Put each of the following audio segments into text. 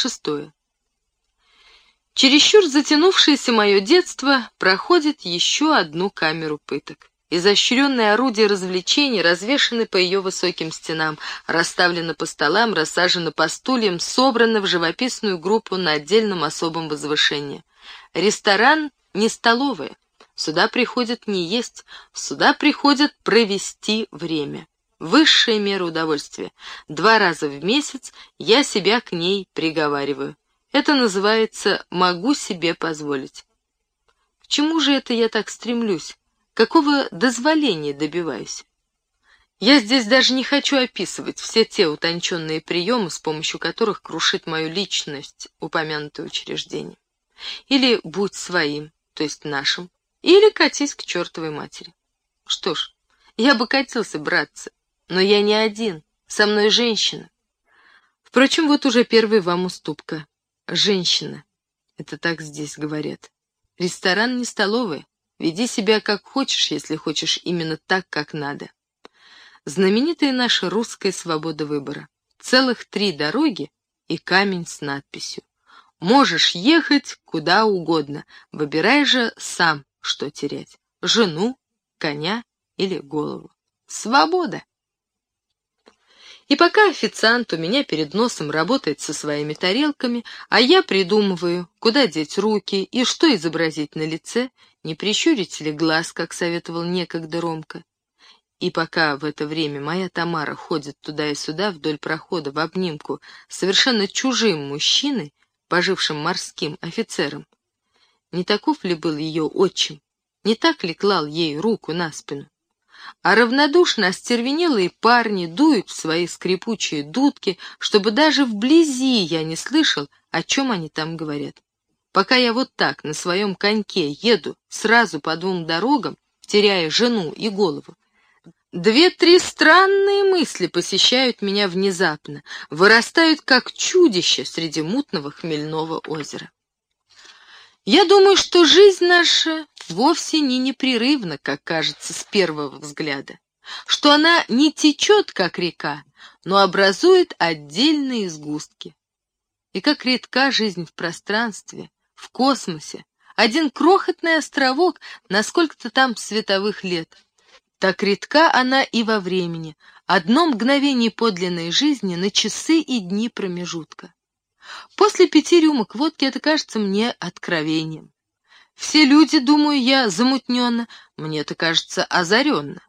Шестое. Чересчур затянувшееся мое детство проходит еще одну камеру пыток. Изощренные орудия развлечений развешаны по ее высоким стенам, расставлены по столам, рассажены по стульям, собраны в живописную группу на отдельном особом возвышении. Ресторан не столовая. Сюда приходят не есть, сюда приходят провести время. Высшая мера удовольствия. Два раза в месяц я себя к ней приговариваю. Это называется «могу себе позволить». К чему же это я так стремлюсь? Какого дозволения добиваюсь? Я здесь даже не хочу описывать все те утонченные приемы, с помощью которых крушит мою личность упомянутое учреждение. Или будь своим, то есть нашим, или катись к чертовой матери. Что ж, я бы катился, братцы, но я не один, со мной женщина. Впрочем, вот уже первая вам уступка. Женщина. Это так здесь говорят. Ресторан не столовая. Веди себя как хочешь, если хочешь именно так, как надо. Знаменитая наша русская свобода выбора. Целых три дороги и камень с надписью. Можешь ехать куда угодно, выбирай же сам, что терять. Жену, коня или голову. Свобода! И пока официант у меня перед носом работает со своими тарелками, а я придумываю, куда деть руки и что изобразить на лице, не прищурить ли глаз, как советовал некогда Ромка. И пока в это время моя Тамара ходит туда и сюда вдоль прохода в обнимку совершенно чужим мужчиной, пожившим морским офицером, не таков ли был ее отчим, не так ли клал ей руку на спину? А равнодушно остервенелые парни дуют в свои скрипучие дудки, чтобы даже вблизи я не слышал, о чем они там говорят. Пока я вот так на своем коньке еду сразу по двум дорогам, теряя жену и голову, две-три странные мысли посещают меня внезапно, вырастают как чудище среди мутного хмельного озера. Я думаю, что жизнь наша вовсе не непрерывна, как кажется с первого взгляда, что она не течет, как река, но образует отдельные сгустки. И как редка жизнь в пространстве, в космосе, один крохотный островок на сколько-то там световых лет. Так редка она и во времени, одно мгновение подлинной жизни на часы и дни промежутка. После пяти рюмок водки это кажется мне откровением. Все люди, думаю я, замутненно, мне это кажется озаренно.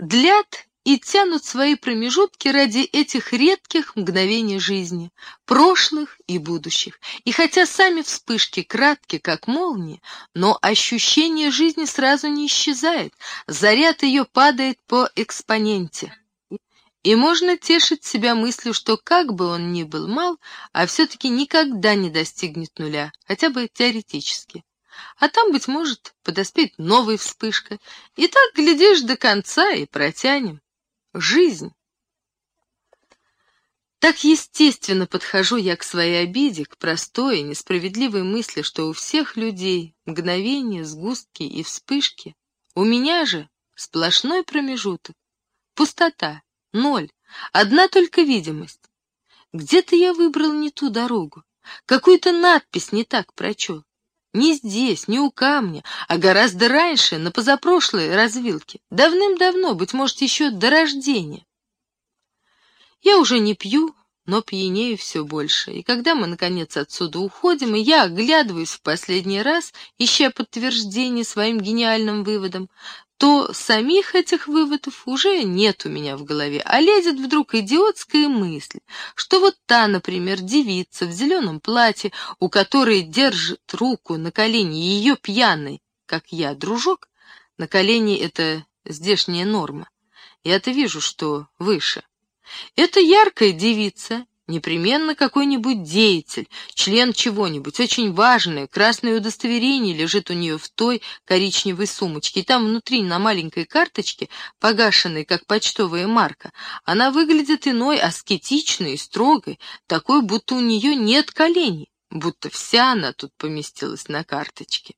Длят и тянут свои промежутки ради этих редких мгновений жизни, прошлых и будущих. И хотя сами вспышки кратки, как молнии, но ощущение жизни сразу не исчезает, заряд ее падает по экспоненте. И можно тешить себя мыслью, что как бы он ни был мал, а все-таки никогда не достигнет нуля, хотя бы теоретически. А там, быть может, подоспеет новая вспышка, и так, глядишь, до конца и протянем. Жизнь. Так естественно подхожу я к своей обиде, к простой и несправедливой мысли, что у всех людей мгновения, сгустки и вспышки. У меня же сплошной промежуток, пустота, Ноль. Одна только видимость. Где-то я выбрал не ту дорогу. Какую-то надпись не так прочел. Не здесь, не у камня, а гораздо раньше, на позапрошлой развилке. Давным-давно, быть может, еще до рождения. Я уже не пью, но пьянею все больше. И когда мы, наконец, отсюда уходим, и я оглядываюсь в последний раз, ища подтверждение своим гениальным выводам, то самих этих выводов уже нет у меня в голове, а лезет вдруг идиотская мысль, что вот та, например, девица в зеленом платье, у которой держит руку на колени ее пьяный, как я, дружок, на колени это здешняя норма. Я-то вижу, что выше. Это яркая девица, Непременно какой-нибудь деятель, член чего-нибудь, очень важное, красное удостоверение лежит у нее в той коричневой сумочке, и там внутри на маленькой карточке, погашенной, как почтовая марка, она выглядит иной, аскетичной и строгой, такой, будто у нее нет коленей, будто вся она тут поместилась на карточке.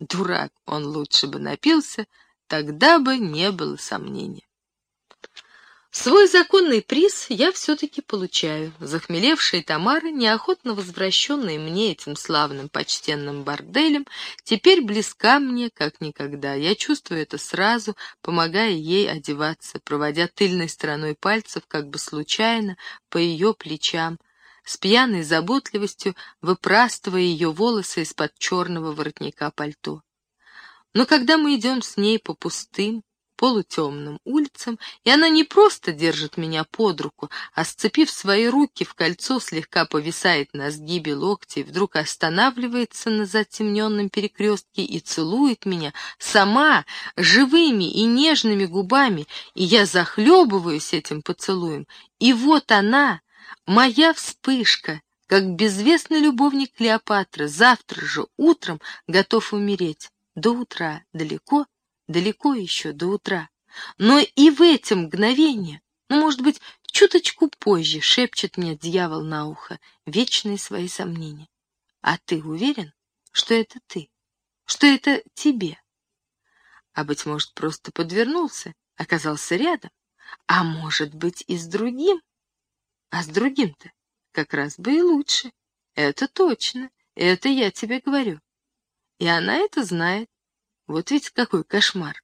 Дурак, он лучше бы напился, тогда бы не было сомнения. Свой законный приз я все-таки получаю. Захмелевшая Тамара, неохотно возвращенная мне этим славным почтенным борделем, теперь близка мне, как никогда. Я чувствую это сразу, помогая ей одеваться, проводя тыльной стороной пальцев, как бы случайно, по ее плечам, с пьяной заботливостью выпрастывая ее волосы из-под черного воротника пальто. Но когда мы идем с ней по пустым, полутемным улицам, и она не просто держит меня под руку, а, сцепив свои руки в кольцо, слегка повисает на сгибе локтя и вдруг останавливается на затемненном перекрестке и целует меня сама, живыми и нежными губами, и я захлебываюсь этим поцелуем. И вот она, моя вспышка, как безвестный любовник Клеопатры, завтра же утром готов умереть. До утра далеко, далеко еще до утра. Но и в эти мгновения, ну, может быть, чуточку позже, шепчет мне дьявол на ухо вечные свои сомнения. А ты уверен, что это ты? Что это тебе? А, быть может, просто подвернулся, оказался рядом? А может быть, и с другим? А с другим-то как раз бы и лучше. Это точно, это я тебе говорю. И она это знает. Вот ведь какой кошмар.